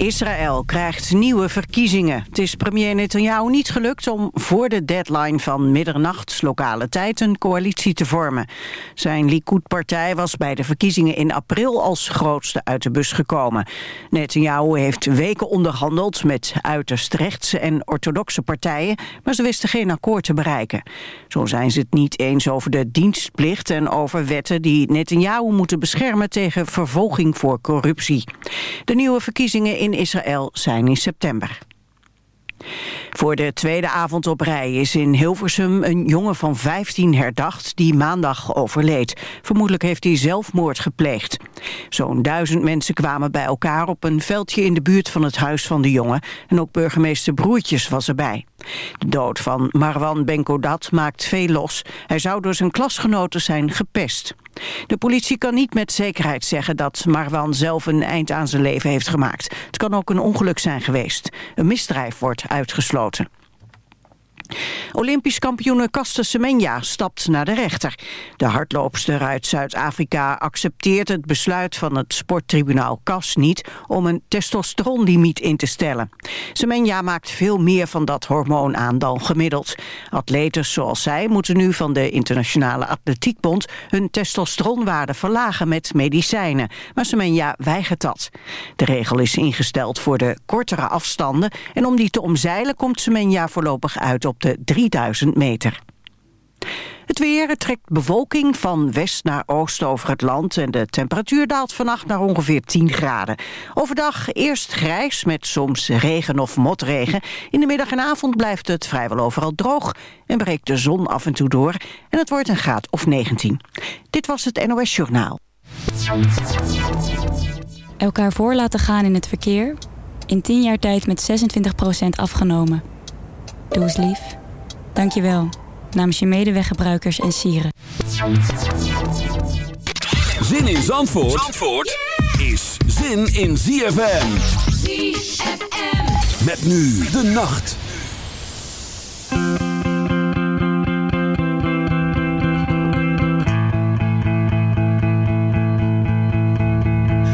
Israël krijgt nieuwe verkiezingen. Het is premier Netanyahu niet gelukt om voor de deadline van middernacht lokale tijd een coalitie te vormen. Zijn Likud-partij was bij de verkiezingen in april als grootste uit de bus gekomen. Netanyahu heeft weken onderhandeld met uiterst rechtse en orthodoxe partijen, maar ze wisten geen akkoord te bereiken. Zo zijn ze het niet eens over de dienstplicht en over wetten die Netanyahu moeten beschermen tegen vervolging voor corruptie. De nieuwe verkiezingen in Israël zijn in september. Voor de tweede avond op rij is in Hilversum een jongen van 15 herdacht die maandag overleed. Vermoedelijk heeft hij zelfmoord gepleegd. Zo'n duizend mensen kwamen bij elkaar op een veldje in de buurt van het huis van de jongen. En ook burgemeester Broertjes was erbij. De dood van Marwan Benkodat maakt veel los. Hij zou door zijn klasgenoten zijn gepest. De politie kan niet met zekerheid zeggen dat Marwan zelf een eind aan zijn leven heeft gemaakt. Het kan ook een ongeluk zijn geweest. Een misdrijf wordt uitgesloten. Olympisch kampioene Caster Semenya stapt naar de rechter. De hardloopster uit Zuid-Afrika accepteert het besluit van het sporttribunaal CAS niet om een testosteronlimiet in te stellen. Semenya maakt veel meer van dat hormoon aan dan gemiddeld. Atleten zoals zij moeten nu van de Internationale Atletiekbond hun testosteronwaarde verlagen met medicijnen. Maar Semenya weigert dat. De regel is ingesteld voor de kortere afstanden en om die te omzeilen komt Semenya voorlopig uit op de 3000 meter. Het weer trekt bewolking van west naar oost over het land... en de temperatuur daalt vannacht naar ongeveer 10 graden. Overdag eerst grijs met soms regen of motregen. In de middag en avond blijft het vrijwel overal droog... en breekt de zon af en toe door en het wordt een graad of 19. Dit was het NOS Journaal. Elkaar voor laten gaan in het verkeer... in 10 jaar tijd met 26% afgenomen... Doe eens lief. Dank je wel. Namens je medeweggebruikers en sieren. Zin in Zandvoort, Zandvoort is zin in ZFM. ZFM. Met nu de nacht.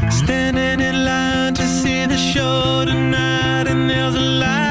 Standing in line to see the show tonight and there's a light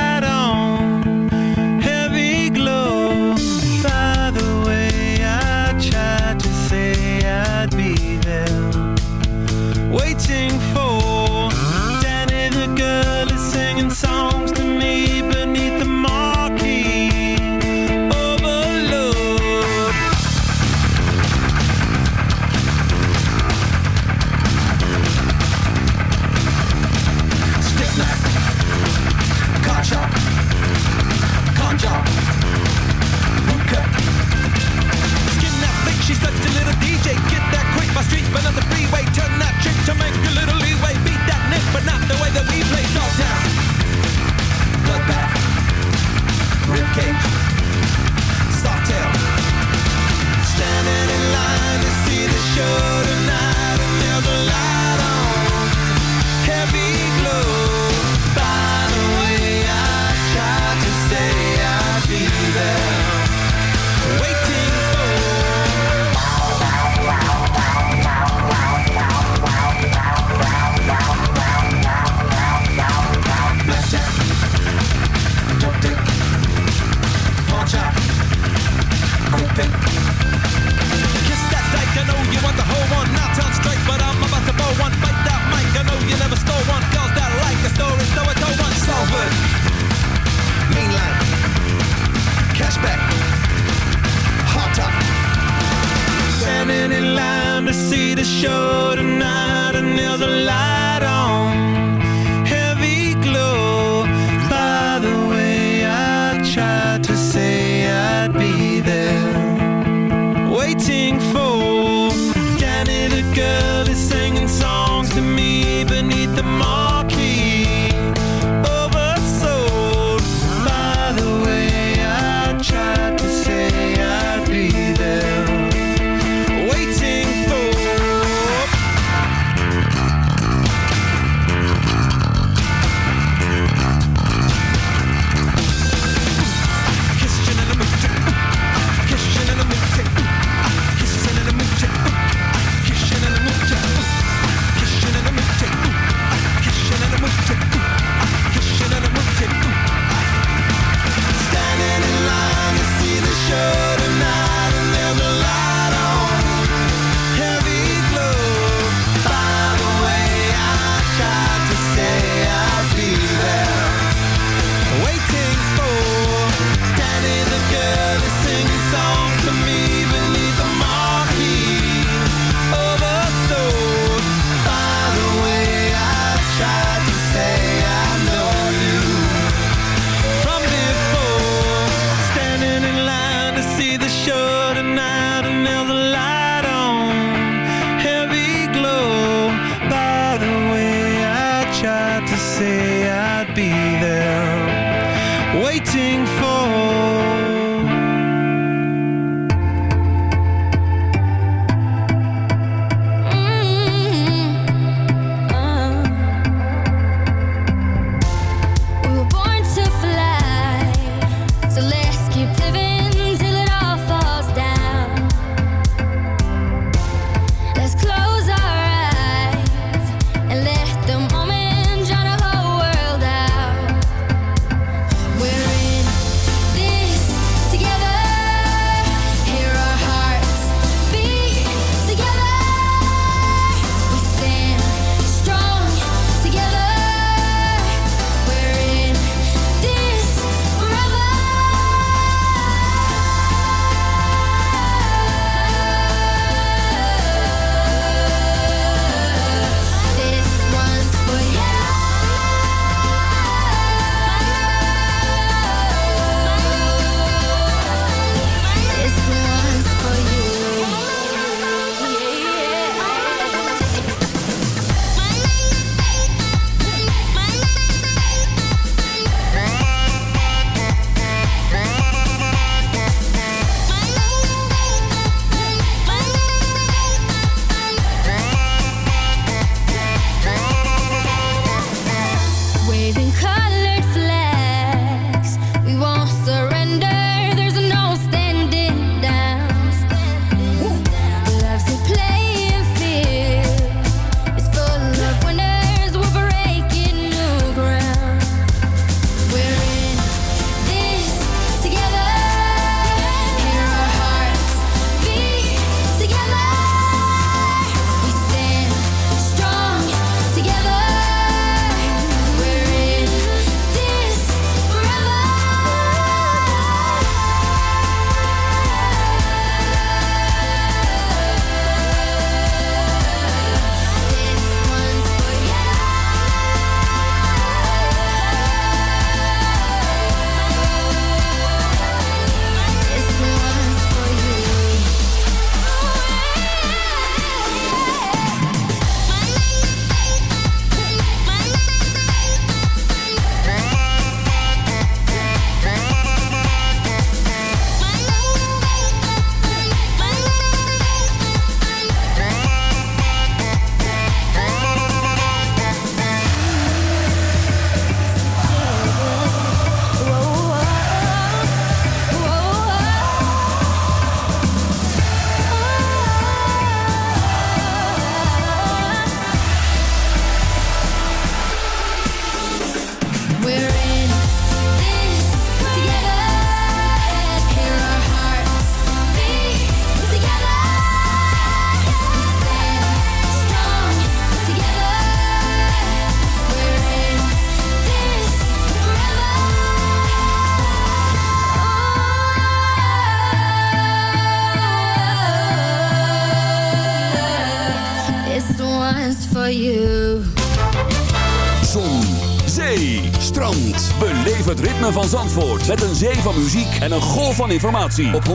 van Zandvoort. Met een zee van muziek en een golf van informatie. Op 106.9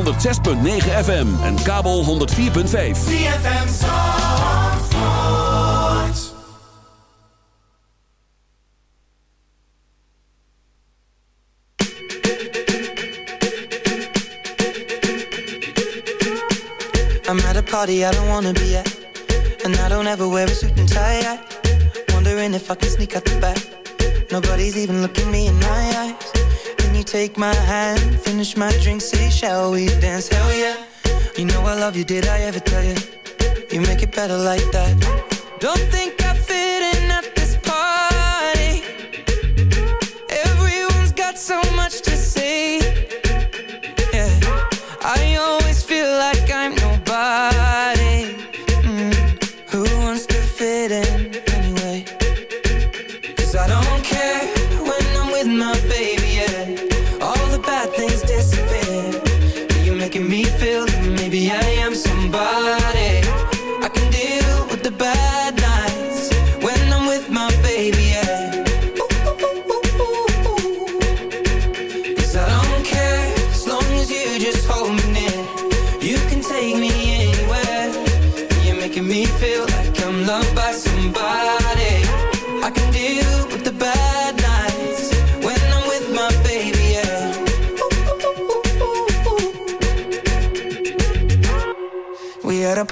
FM en kabel 104.5. ZFM Zandvoort. I'm at a party I don't wanna be at. And I don't ever wear a suit and tie. I wondering if I can sneak out the back. Nobody's even looking me in my eyes take my hand, finish my drink, say, shall we dance? Hell yeah. You know I love you, did I ever tell you? You make it better like that. Don't think I fit in at this party. Everyone's got so much to say.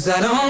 Cause I don't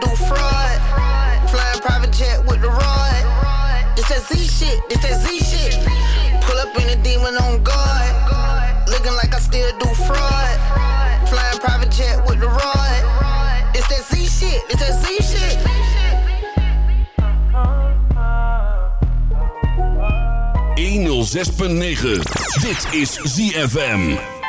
do fraud. Flying private jet with the rod. It's that Z shit, it's that Z shit. Pull up in a demon on guard. Looking like I still do fraud. Flying private jet with the rod. It's that Z shit, it's that Z shit. 106.9. Dit is ZFM.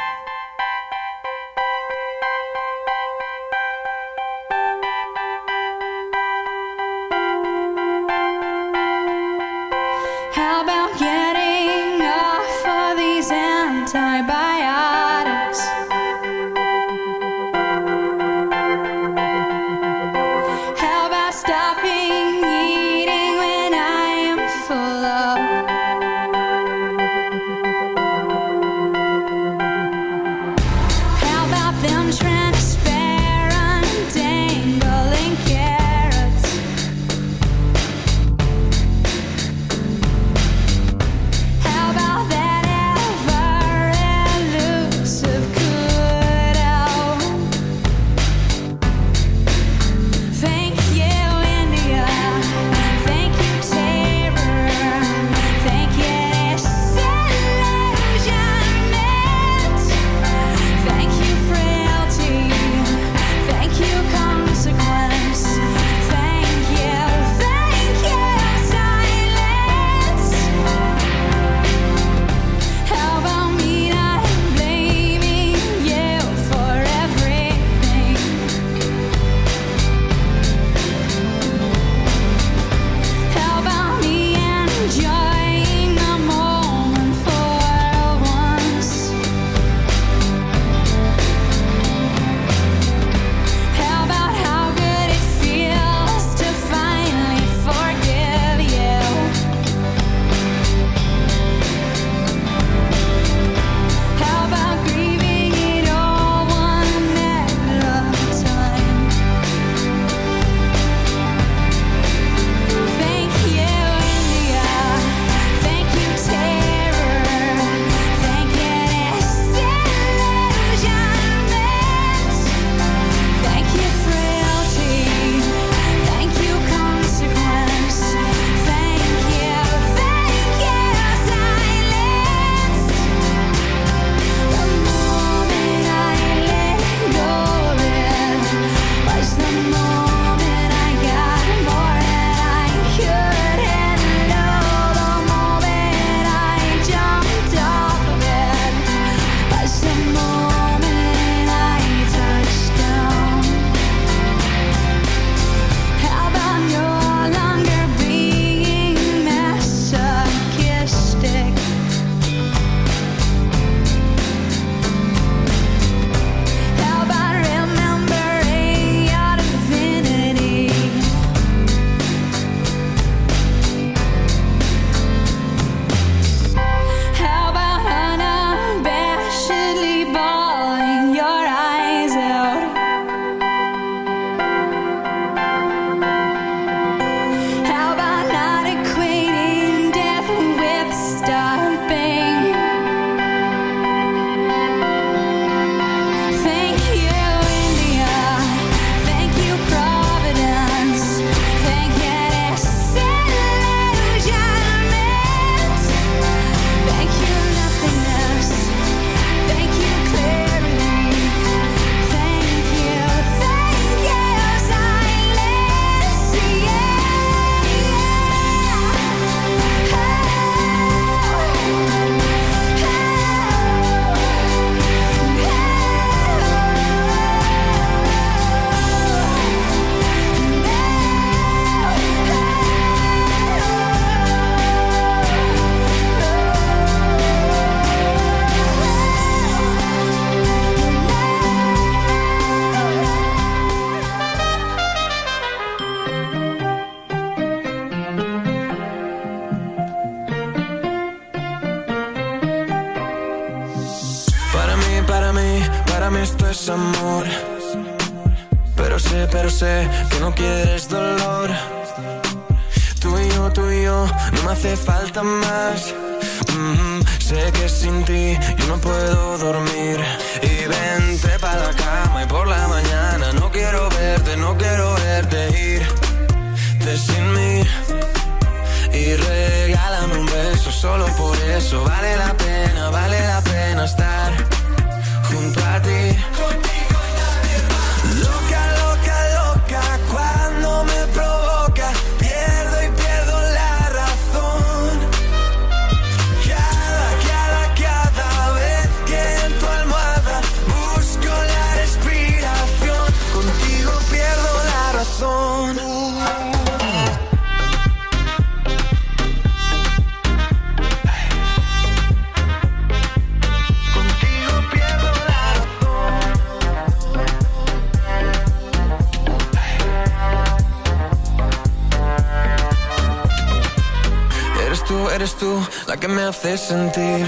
sentir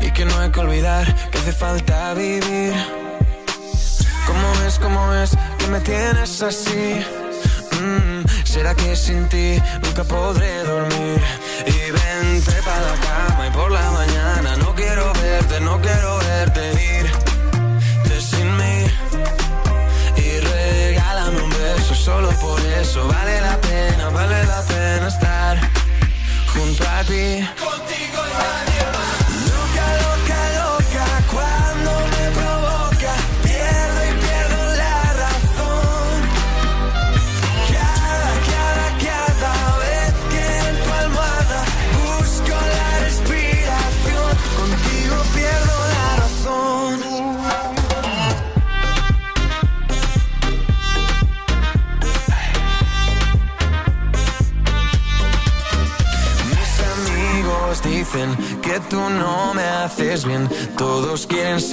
y que no hay que olvidar que hace falta vivir. ¿Cómo es, cómo es que me tienes así? Mm, ¿Será que sin ti nunca puedo?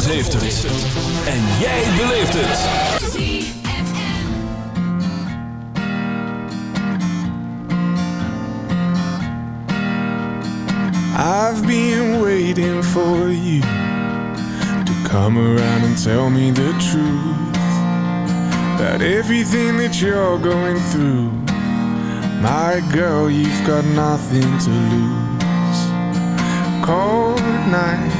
Zandvoort heeft het. En jij beleeft het. I've been waiting for you to come around and tell me the truth. That everything that you're going through, my girl, you've got nothing to lose. Cold nights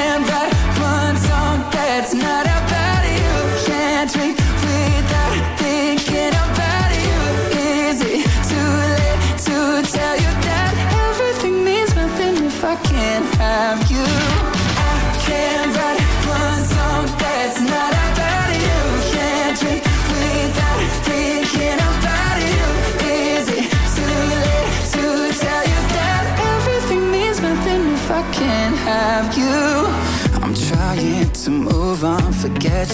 I can't write one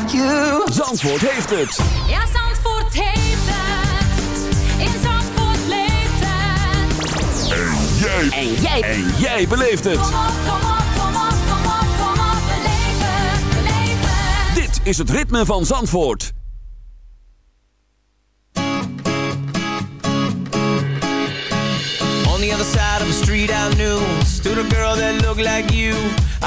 Have you? Zandvoort heeft het. Ja, Zandvoort heeft het. In Zandvoort leeft het. En jij. En jij. En jij beleeft het. Kom op, kom op, kom op, kom op, kom op. Beleef het, beleef het. Dit is het ritme van Zandvoort. On the other side of the street I knew Stood a girl that looked like you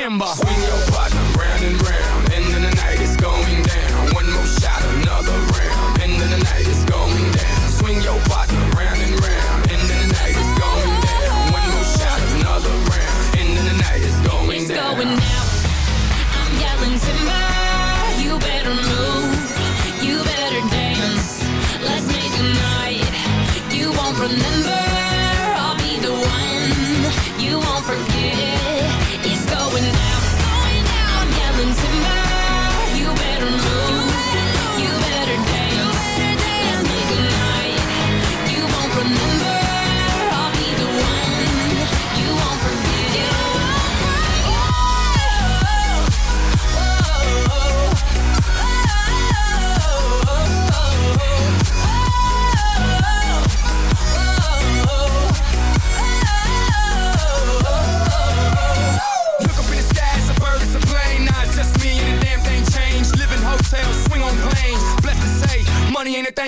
Kimba. Swing your partner round and round, End of the night is going down. One more shot, another round, End of the night is going down. Swing your partner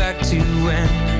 Back to when